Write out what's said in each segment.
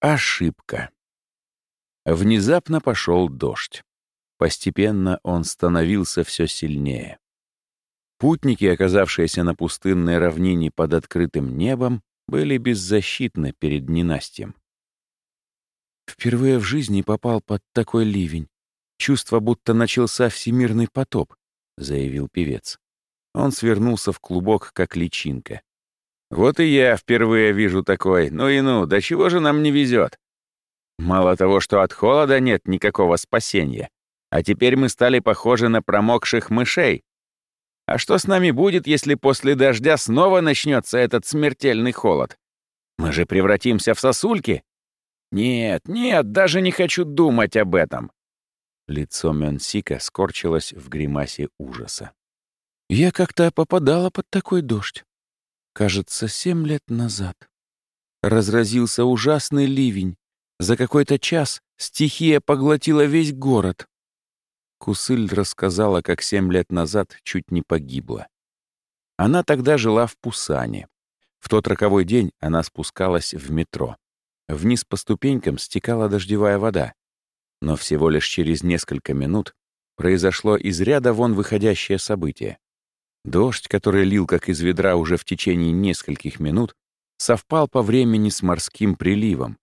Ошибка. Внезапно пошел дождь. Постепенно он становился все сильнее. Путники, оказавшиеся на пустынной равнине под открытым небом, были беззащитны перед ненастьем. Впервые в жизни попал под такой ливень. Чувство, будто начался всемирный потоп, — заявил певец. Он свернулся в клубок, как личинка. «Вот и я впервые вижу такой. Ну и ну, до чего же нам не везет? Мало того, что от холода нет никакого спасения, а теперь мы стали похожи на промокших мышей. А что с нами будет, если после дождя снова начнется этот смертельный холод? Мы же превратимся в сосульки? Нет, нет, даже не хочу думать об этом. Лицо Мёнсика скорчилось в гримасе ужаса. Я как-то попадала под такой дождь. Кажется, семь лет назад. Разразился ужасный ливень. За какой-то час стихия поглотила весь город. Кусыль рассказала, как семь лет назад чуть не погибла. Она тогда жила в Пусане. В тот роковой день она спускалась в метро. Вниз по ступенькам стекала дождевая вода. Но всего лишь через несколько минут произошло из ряда вон выходящее событие. Дождь, который лил как из ведра уже в течение нескольких минут, совпал по времени с морским приливом.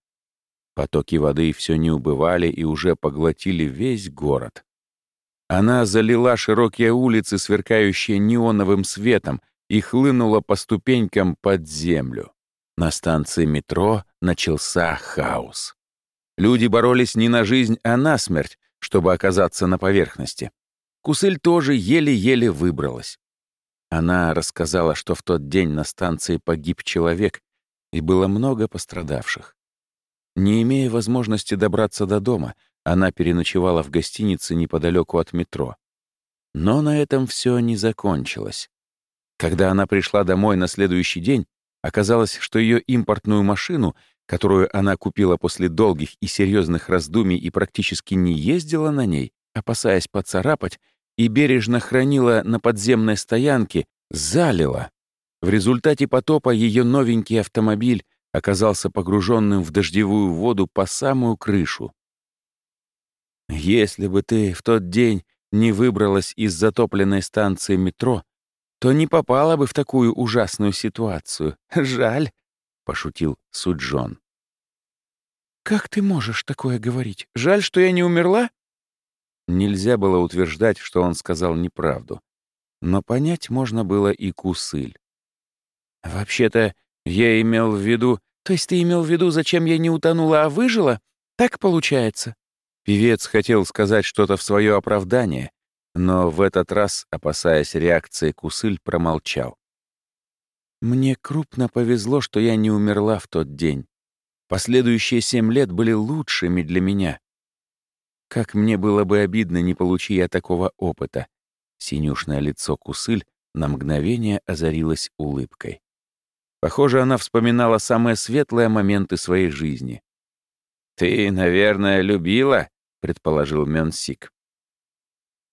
Потоки воды все не убывали и уже поглотили весь город. Она залила широкие улицы, сверкающие неоновым светом, и хлынула по ступенькам под землю. На станции метро начался хаос. Люди боролись не на жизнь, а на смерть, чтобы оказаться на поверхности. Кусель тоже еле-еле выбралась. Она рассказала, что в тот день на станции погиб человек, и было много пострадавших. Не имея возможности добраться до дома, она переночевала в гостинице неподалеку от метро. Но на этом все не закончилось. Когда она пришла домой на следующий день, оказалось, что ее импортную машину, которую она купила после долгих и серьезных раздумий и практически не ездила на ней, опасаясь поцарапать, и бережно хранила на подземной стоянке, залила. В результате потопа ее новенький автомобиль оказался погруженным в дождевую воду по самую крышу. Если бы ты в тот день не выбралась из затопленной станции метро, то не попала бы в такую ужасную ситуацию. Жаль, — пошутил Суджон. «Как ты можешь такое говорить? Жаль, что я не умерла?» Нельзя было утверждать, что он сказал неправду. Но понять можно было и кусыль. «Вообще-то я имел в виду... То есть ты имел в виду, зачем я не утонула, а выжила? Так получается?» Певец хотел сказать что-то в свое оправдание, но в этот раз, опасаясь реакции Кусыль, промолчал. «Мне крупно повезло, что я не умерла в тот день. Последующие семь лет были лучшими для меня. Как мне было бы обидно, не получи я такого опыта». Синюшное лицо Кусыль на мгновение озарилось улыбкой. Похоже, она вспоминала самые светлые моменты своей жизни. «Ты, наверное, любила?» предположил Мёнсик.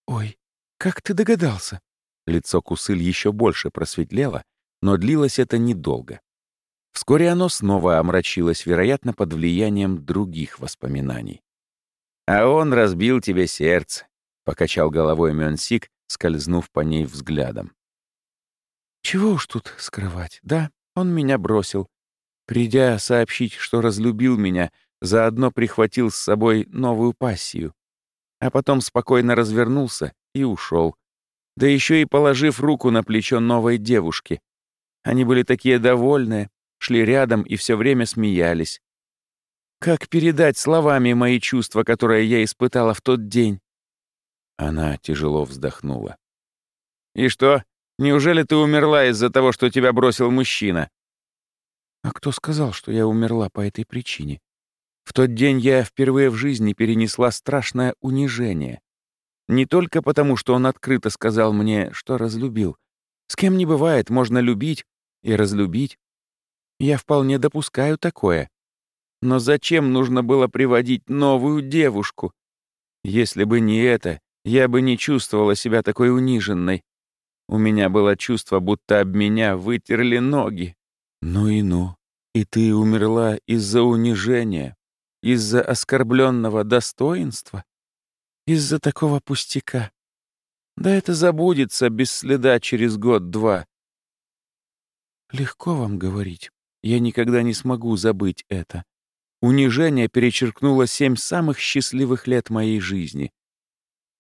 «Ой, как ты догадался?» Лицо Кусыль еще больше просветлело, но длилось это недолго. Вскоре оно снова омрачилось, вероятно, под влиянием других воспоминаний. «А он разбил тебе сердце», — покачал головой Мёнсик, скользнув по ней взглядом. «Чего уж тут скрывать, да, он меня бросил. Придя сообщить, что разлюбил меня, заодно прихватил с собой новую пассию, а потом спокойно развернулся и ушел, да еще и положив руку на плечо новой девушки. Они были такие довольные, шли рядом и все время смеялись. Как передать словами мои чувства, которые я испытала в тот день? Она тяжело вздохнула. «И что, неужели ты умерла из-за того, что тебя бросил мужчина?» «А кто сказал, что я умерла по этой причине?» В тот день я впервые в жизни перенесла страшное унижение. Не только потому, что он открыто сказал мне, что разлюбил. С кем не бывает, можно любить и разлюбить. Я вполне допускаю такое. Но зачем нужно было приводить новую девушку? Если бы не это, я бы не чувствовала себя такой униженной. У меня было чувство, будто об меня вытерли ноги. Ну и ну. И ты умерла из-за унижения, из-за оскорбленного достоинства, из-за такого пустяка. Да это забудется без следа через год-два. Легко вам говорить. Я никогда не смогу забыть это. Унижение перечеркнуло семь самых счастливых лет моей жизни.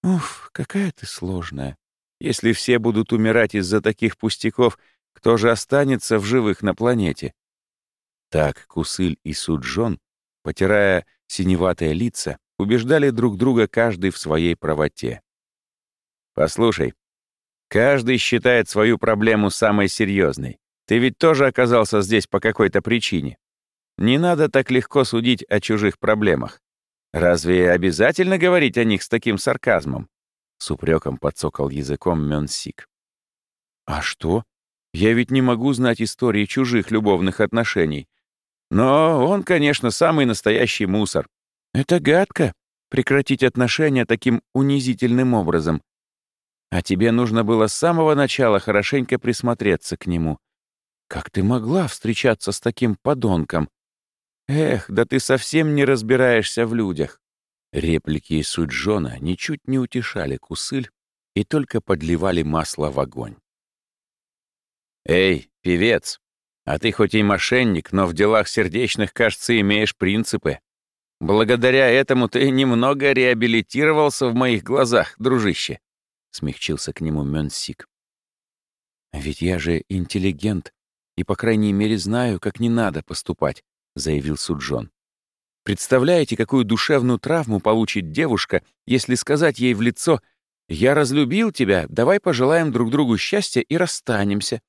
Уф, какая ты сложная. Если все будут умирать из-за таких пустяков, кто же останется в живых на планете? Так Кусыль и Суджон, потирая синеватые лица, убеждали друг друга каждый в своей правоте. «Послушай, каждый считает свою проблему самой серьезной. Ты ведь тоже оказался здесь по какой-то причине. Не надо так легко судить о чужих проблемах. Разве обязательно говорить о них с таким сарказмом?» С упреком подсокал языком Мёнсик. «А что? Я ведь не могу знать истории чужих любовных отношений. Но он, конечно, самый настоящий мусор. Это гадко — прекратить отношения таким унизительным образом. А тебе нужно было с самого начала хорошенько присмотреться к нему. Как ты могла встречаться с таким подонком? Эх, да ты совсем не разбираешься в людях. Реплики Суджона ничуть не утешали Кусыль и только подливали масло в огонь. «Эй, певец, а ты хоть и мошенник, но в делах сердечных, кажется, имеешь принципы. Благодаря этому ты немного реабилитировался в моих глазах, дружище», — смягчился к нему Мёнсик. «Ведь я же интеллигент и, по крайней мере, знаю, как не надо поступать», — заявил Суджон. «Представляете, какую душевную травму получит девушка, если сказать ей в лицо «Я разлюбил тебя, давай пожелаем друг другу счастья и расстанемся»,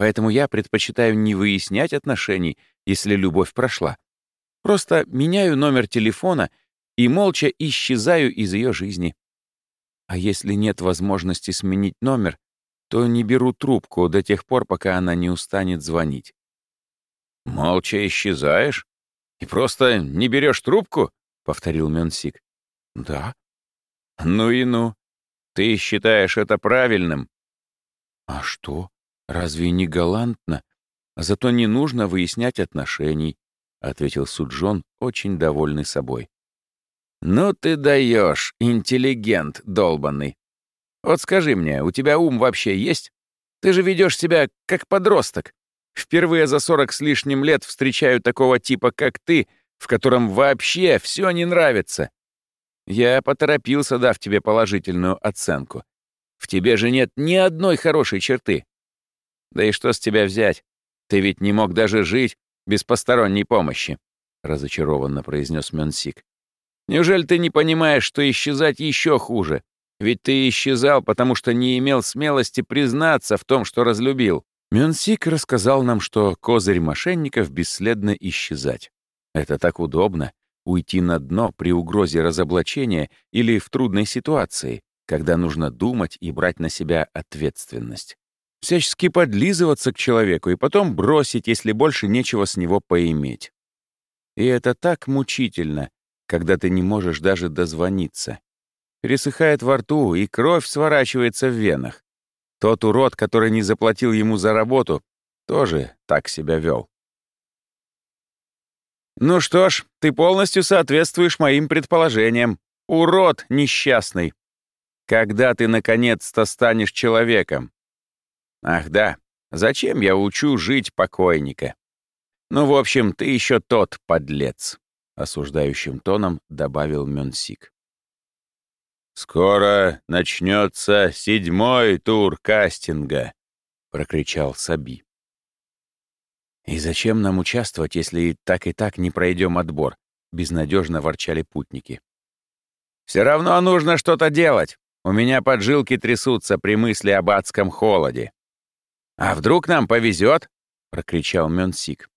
Поэтому я предпочитаю не выяснять отношений, если любовь прошла. Просто меняю номер телефона и молча исчезаю из ее жизни. А если нет возможности сменить номер, то не беру трубку до тех пор, пока она не устанет звонить. «Молча исчезаешь? И просто не берешь трубку?» — повторил Мёнсик. «Да». «Ну и ну. Ты считаешь это правильным?» «А что? «Разве не галантно? Зато не нужно выяснять отношений», — ответил Суджон, очень довольный собой. «Ну ты даешь, интеллигент долбанный. Вот скажи мне, у тебя ум вообще есть? Ты же ведешь себя как подросток. Впервые за сорок с лишним лет встречаю такого типа, как ты, в котором вообще все не нравится. Я поторопился, дав тебе положительную оценку. В тебе же нет ни одной хорошей черты. Да и что с тебя взять? Ты ведь не мог даже жить без посторонней помощи», — разочарованно произнес Мёнсик. «Неужели ты не понимаешь, что исчезать еще хуже? Ведь ты исчезал, потому что не имел смелости признаться в том, что разлюбил». Мёнсик рассказал нам, что козырь мошенников бесследно исчезать. Это так удобно — уйти на дно при угрозе разоблачения или в трудной ситуации, когда нужно думать и брать на себя ответственность всячески подлизываться к человеку и потом бросить, если больше нечего с него поиметь. И это так мучительно, когда ты не можешь даже дозвониться. Пересыхает во рту, и кровь сворачивается в венах. Тот урод, который не заплатил ему за работу, тоже так себя вел. «Ну что ж, ты полностью соответствуешь моим предположениям. Урод несчастный. Когда ты наконец-то станешь человеком?» Ах да, зачем я учу жить покойника? Ну, в общем, ты еще тот подлец, осуждающим тоном добавил Мёнсик. «Скоро начнется седьмой тур кастинга», — прокричал Саби. «И зачем нам участвовать, если так и так не пройдем отбор?» — безнадежно ворчали путники. «Все равно нужно что-то делать. У меня поджилки трясутся при мысли об адском холоде», «А вдруг нам повезет?» — прокричал Мёнсик.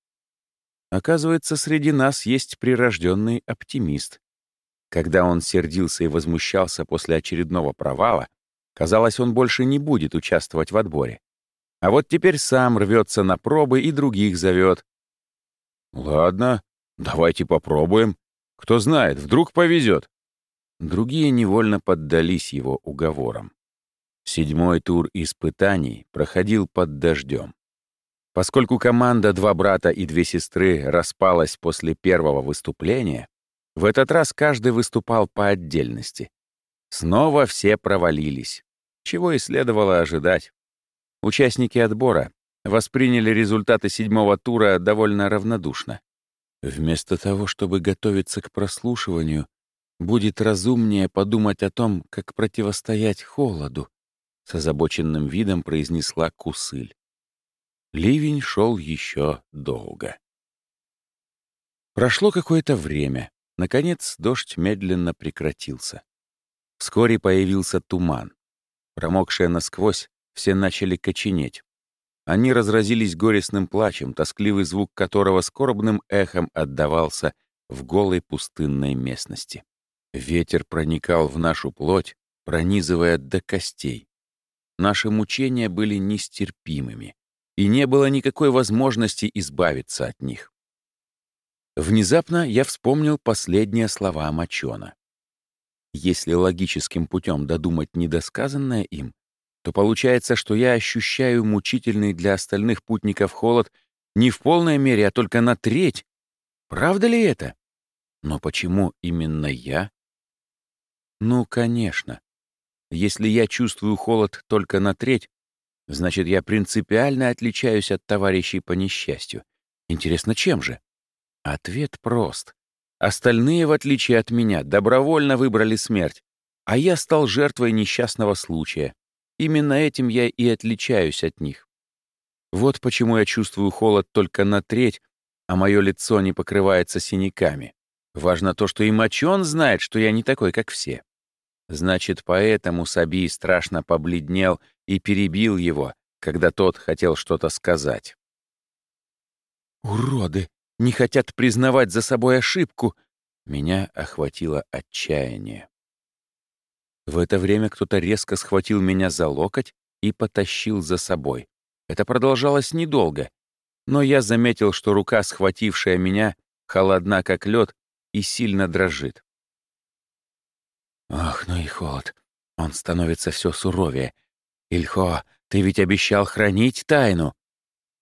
Оказывается, среди нас есть прирожденный оптимист. Когда он сердился и возмущался после очередного провала, казалось, он больше не будет участвовать в отборе. А вот теперь сам рвется на пробы и других зовет. «Ладно, давайте попробуем. Кто знает, вдруг повезет». Другие невольно поддались его уговорам. Седьмой тур испытаний проходил под дождем. Поскольку команда «Два брата и две сестры» распалась после первого выступления, в этот раз каждый выступал по отдельности. Снова все провалились, чего и следовало ожидать. Участники отбора восприняли результаты седьмого тура довольно равнодушно. Вместо того, чтобы готовиться к прослушиванию, будет разумнее подумать о том, как противостоять холоду, с озабоченным видом произнесла Кусыль. Ливень шел еще долго. Прошло какое-то время. Наконец, дождь медленно прекратился. Вскоре появился туман. Промокшие насквозь, все начали коченеть. Они разразились горестным плачем, тоскливый звук которого скорбным эхом отдавался в голой пустынной местности. Ветер проникал в нашу плоть, пронизывая до костей. Наши мучения были нестерпимыми и не было никакой возможности избавиться от них. Внезапно я вспомнил последние слова Мачона. Если логическим путем додумать недосказанное им, то получается, что я ощущаю мучительный для остальных путников холод не в полной мере, а только на треть. Правда ли это? Но почему именно я? Ну, конечно. Если я чувствую холод только на треть, Значит, я принципиально отличаюсь от товарищей по несчастью. Интересно, чем же? Ответ прост. Остальные, в отличие от меня, добровольно выбрали смерть, а я стал жертвой несчастного случая. Именно этим я и отличаюсь от них. Вот почему я чувствую холод только на треть, а мое лицо не покрывается синяками. Важно то, что и Мочон знает, что я не такой, как все. Значит, поэтому Саби страшно побледнел и перебил его, когда тот хотел что-то сказать. «Уроды! Не хотят признавать за собой ошибку!» Меня охватило отчаяние. В это время кто-то резко схватил меня за локоть и потащил за собой. Это продолжалось недолго, но я заметил, что рука, схватившая меня, холодна как лед и сильно дрожит. Ах, ну и холод. Он становится все суровее. Ильхо, ты ведь обещал хранить тайну.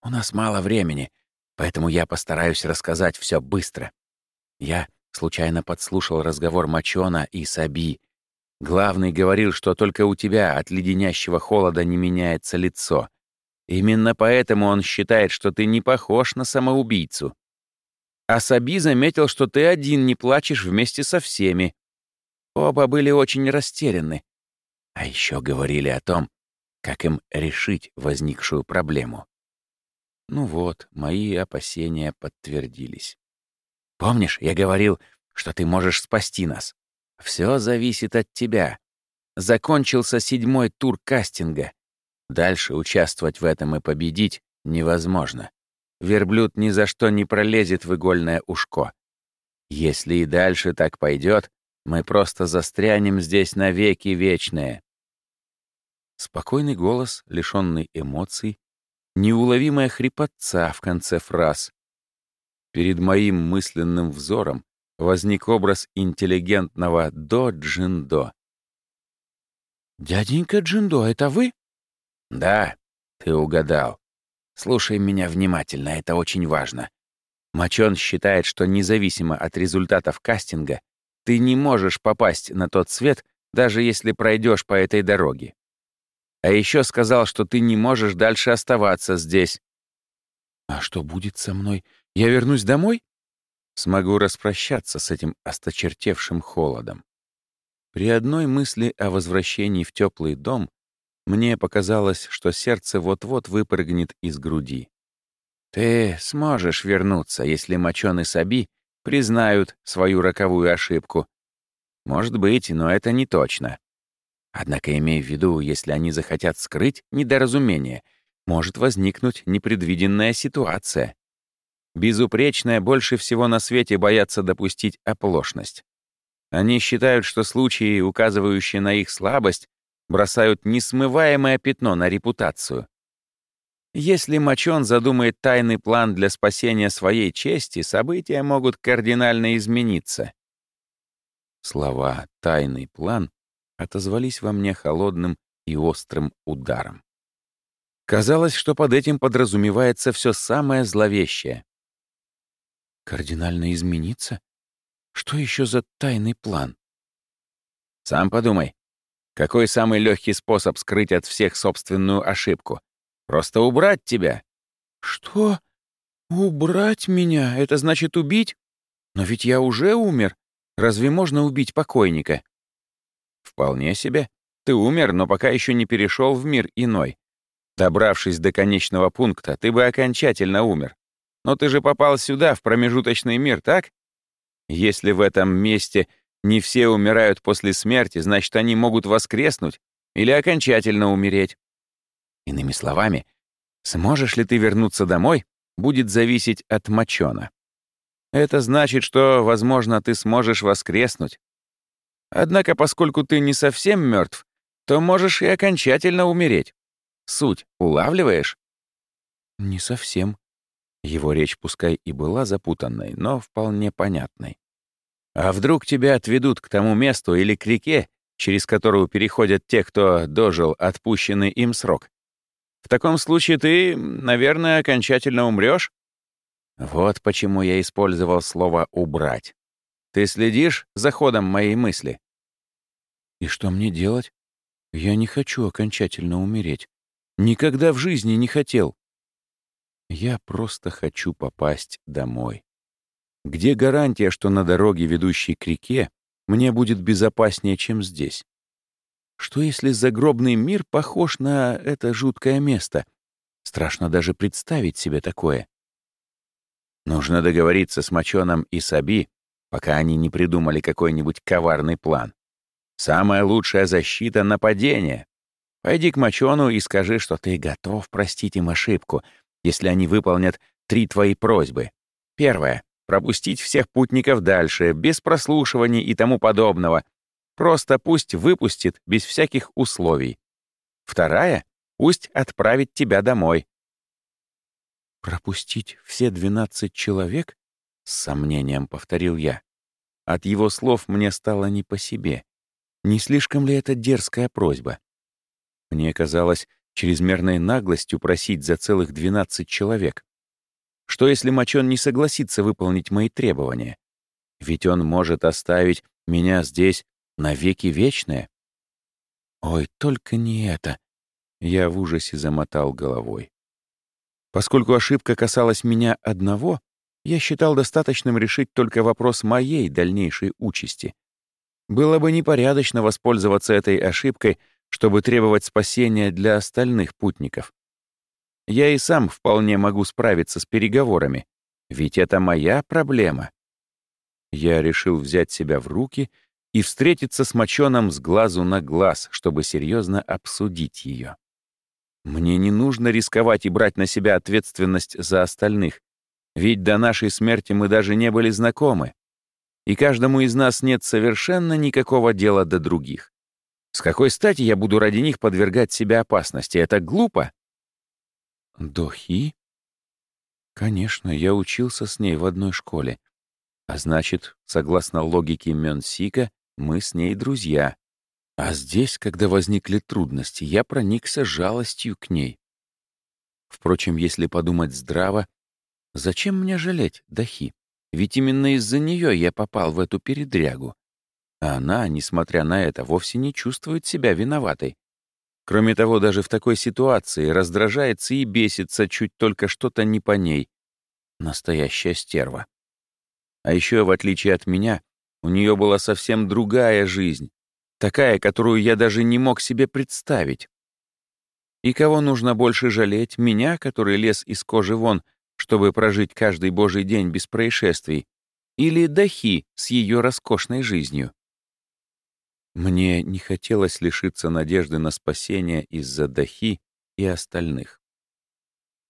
У нас мало времени, поэтому я постараюсь рассказать все быстро. Я случайно подслушал разговор Мачона и Саби. Главный говорил, что только у тебя от леденящего холода не меняется лицо. Именно поэтому он считает, что ты не похож на самоубийцу. А Саби заметил, что ты один не плачешь вместе со всеми. Оба были очень растеряны. А еще говорили о том, как им решить возникшую проблему. Ну вот, мои опасения подтвердились. Помнишь, я говорил, что ты можешь спасти нас? Все зависит от тебя. Закончился седьмой тур кастинга. Дальше участвовать в этом и победить невозможно. Верблюд ни за что не пролезет в игольное ушко. Если и дальше так пойдет, мы просто застрянем здесь навеки вечные. Спокойный голос, лишенный эмоций, неуловимая хрипотца в конце фраз. Перед моим мысленным взором возник образ интеллигентного До Джиндо. «Дяденька Джиндо, это вы?» «Да, ты угадал. Слушай меня внимательно, это очень важно. Мачон считает, что независимо от результатов кастинга, ты не можешь попасть на тот свет, даже если пройдешь по этой дороге. А еще сказал, что ты не можешь дальше оставаться здесь. А что будет со мной? Я вернусь домой? Смогу распрощаться с этим осточертевшим холодом. При одной мысли о возвращении в теплый дом мне показалось, что сердце вот-вот выпрыгнет из груди. Ты сможешь вернуться, если Мочон и Саби признают свою роковую ошибку. Может быть, но это не точно. Однако, имея в виду, если они захотят скрыть недоразумение, может возникнуть непредвиденная ситуация. Безупречная больше всего на свете боятся допустить оплошность. Они считают, что случаи, указывающие на их слабость, бросают несмываемое пятно на репутацию. Если Мачон задумает тайный план для спасения своей чести, события могут кардинально измениться. Слова «тайный план» отозвались во мне холодным и острым ударом. Казалось, что под этим подразумевается все самое зловещее. Кардинально измениться? Что еще за тайный план? Сам подумай. Какой самый легкий способ скрыть от всех собственную ошибку? Просто убрать тебя. Что? Убрать меня? Это значит убить? Но ведь я уже умер. Разве можно убить покойника? Вполне себе. Ты умер, но пока еще не перешел в мир иной. Добравшись до конечного пункта, ты бы окончательно умер. Но ты же попал сюда, в промежуточный мир, так? Если в этом месте не все умирают после смерти, значит, они могут воскреснуть или окончательно умереть. Иными словами, сможешь ли ты вернуться домой, будет зависеть от мочона. Это значит, что, возможно, ты сможешь воскреснуть. Однако, поскольку ты не совсем мертв, то можешь и окончательно умереть. Суть улавливаешь? Не совсем. Его речь пускай и была запутанной, но вполне понятной. А вдруг тебя отведут к тому месту или к реке, через которую переходят те, кто дожил отпущенный им срок? В таком случае ты, наверное, окончательно умрешь? Вот почему я использовал слово «убрать». Ты следишь за ходом моей мысли? И что мне делать? Я не хочу окончательно умереть. Никогда в жизни не хотел. Я просто хочу попасть домой. Где гарантия, что на дороге, ведущей к реке, мне будет безопаснее, чем здесь? Что если загробный мир похож на это жуткое место? Страшно даже представить себе такое. Нужно договориться с Мочоном и Саби, пока они не придумали какой-нибудь коварный план. Самая лучшая защита — нападение. Пойди к Мочону и скажи, что ты готов простить им ошибку, если они выполнят три твои просьбы. Первое — пропустить всех путников дальше, без прослушиваний и тому подобного. Просто пусть выпустит без всяких условий. Вторая — пусть отправит тебя домой. «Пропустить все двенадцать человек?» — с сомнением повторил я. От его слов мне стало не по себе. Не слишком ли это дерзкая просьба? Мне казалось чрезмерной наглостью просить за целых двенадцать человек. Что если Мачон не согласится выполнить мои требования? Ведь он может оставить меня здесь навеки вечное. Ой, только не это. Я в ужасе замотал головой. Поскольку ошибка касалась меня одного, я считал достаточным решить только вопрос моей дальнейшей участи. Было бы непорядочно воспользоваться этой ошибкой, чтобы требовать спасения для остальных путников. Я и сам вполне могу справиться с переговорами, ведь это моя проблема. Я решил взять себя в руки и встретиться с моченым с глазу на глаз, чтобы серьезно обсудить ее. Мне не нужно рисковать и брать на себя ответственность за остальных, ведь до нашей смерти мы даже не были знакомы. И каждому из нас нет совершенно никакого дела до других. С какой стати я буду ради них подвергать себя опасности? Это глупо. Дохи? Конечно, я учился с ней в одной школе. А значит, согласно логике Мёнсика, мы с ней друзья. А здесь, когда возникли трудности, я проникся жалостью к ней. Впрочем, если подумать здраво, зачем мне жалеть Дахи? Ведь именно из-за нее я попал в эту передрягу. А она, несмотря на это, вовсе не чувствует себя виноватой. Кроме того, даже в такой ситуации раздражается и бесится чуть только что-то не по ней. Настоящая стерва. А еще, в отличие от меня, у нее была совсем другая жизнь, Такая, которую я даже не мог себе представить. И кого нужно больше жалеть? Меня, который лез из кожи вон, чтобы прожить каждый божий день без происшествий? Или Дахи с ее роскошной жизнью? Мне не хотелось лишиться надежды на спасение из-за Дахи и остальных.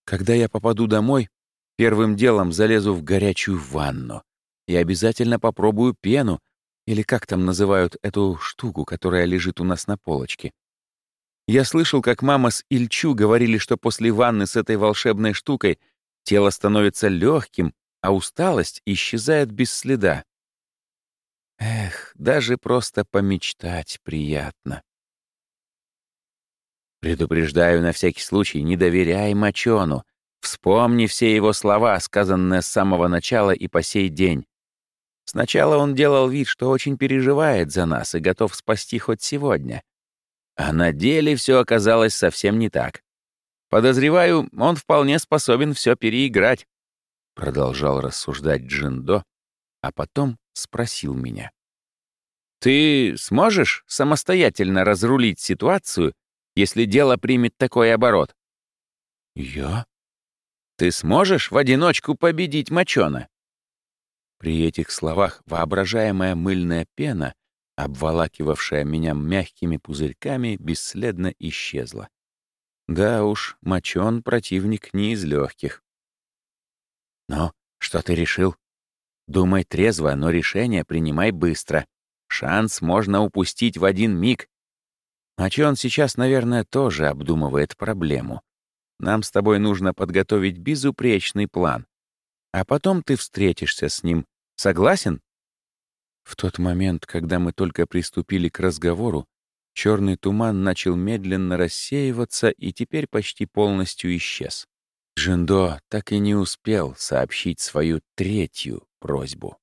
Когда я попаду домой, первым делом залезу в горячую ванну и обязательно попробую пену, или как там называют эту штуку, которая лежит у нас на полочке? Я слышал, как мама с Ильчу говорили, что после ванны с этой волшебной штукой тело становится легким, а усталость исчезает без следа. Эх, даже просто помечтать приятно. Предупреждаю на всякий случай, не доверяй Мачону. Вспомни все его слова, сказанные с самого начала и по сей день. Сначала он делал вид, что очень переживает за нас и готов спасти хоть сегодня. А на деле все оказалось совсем не так. Подозреваю, он вполне способен все переиграть. Продолжал рассуждать Джиндо, а потом спросил меня. «Ты сможешь самостоятельно разрулить ситуацию, если дело примет такой оборот?» «Я?» «Ты сможешь в одиночку победить Мочона?» При этих словах воображаемая мыльная пена, обволакивавшая меня мягкими пузырьками, бесследно исчезла. Да уж, Мочон — противник не из легких. «Но что ты решил?» «Думай трезво, но решение принимай быстро. Шанс можно упустить в один миг. Мочон сейчас, наверное, тоже обдумывает проблему. Нам с тобой нужно подготовить безупречный план. А потом ты встретишься с ним. Согласен?» В тот момент, когда мы только приступили к разговору, черный туман начал медленно рассеиваться и теперь почти полностью исчез. Джиндо так и не успел сообщить свою третью просьбу.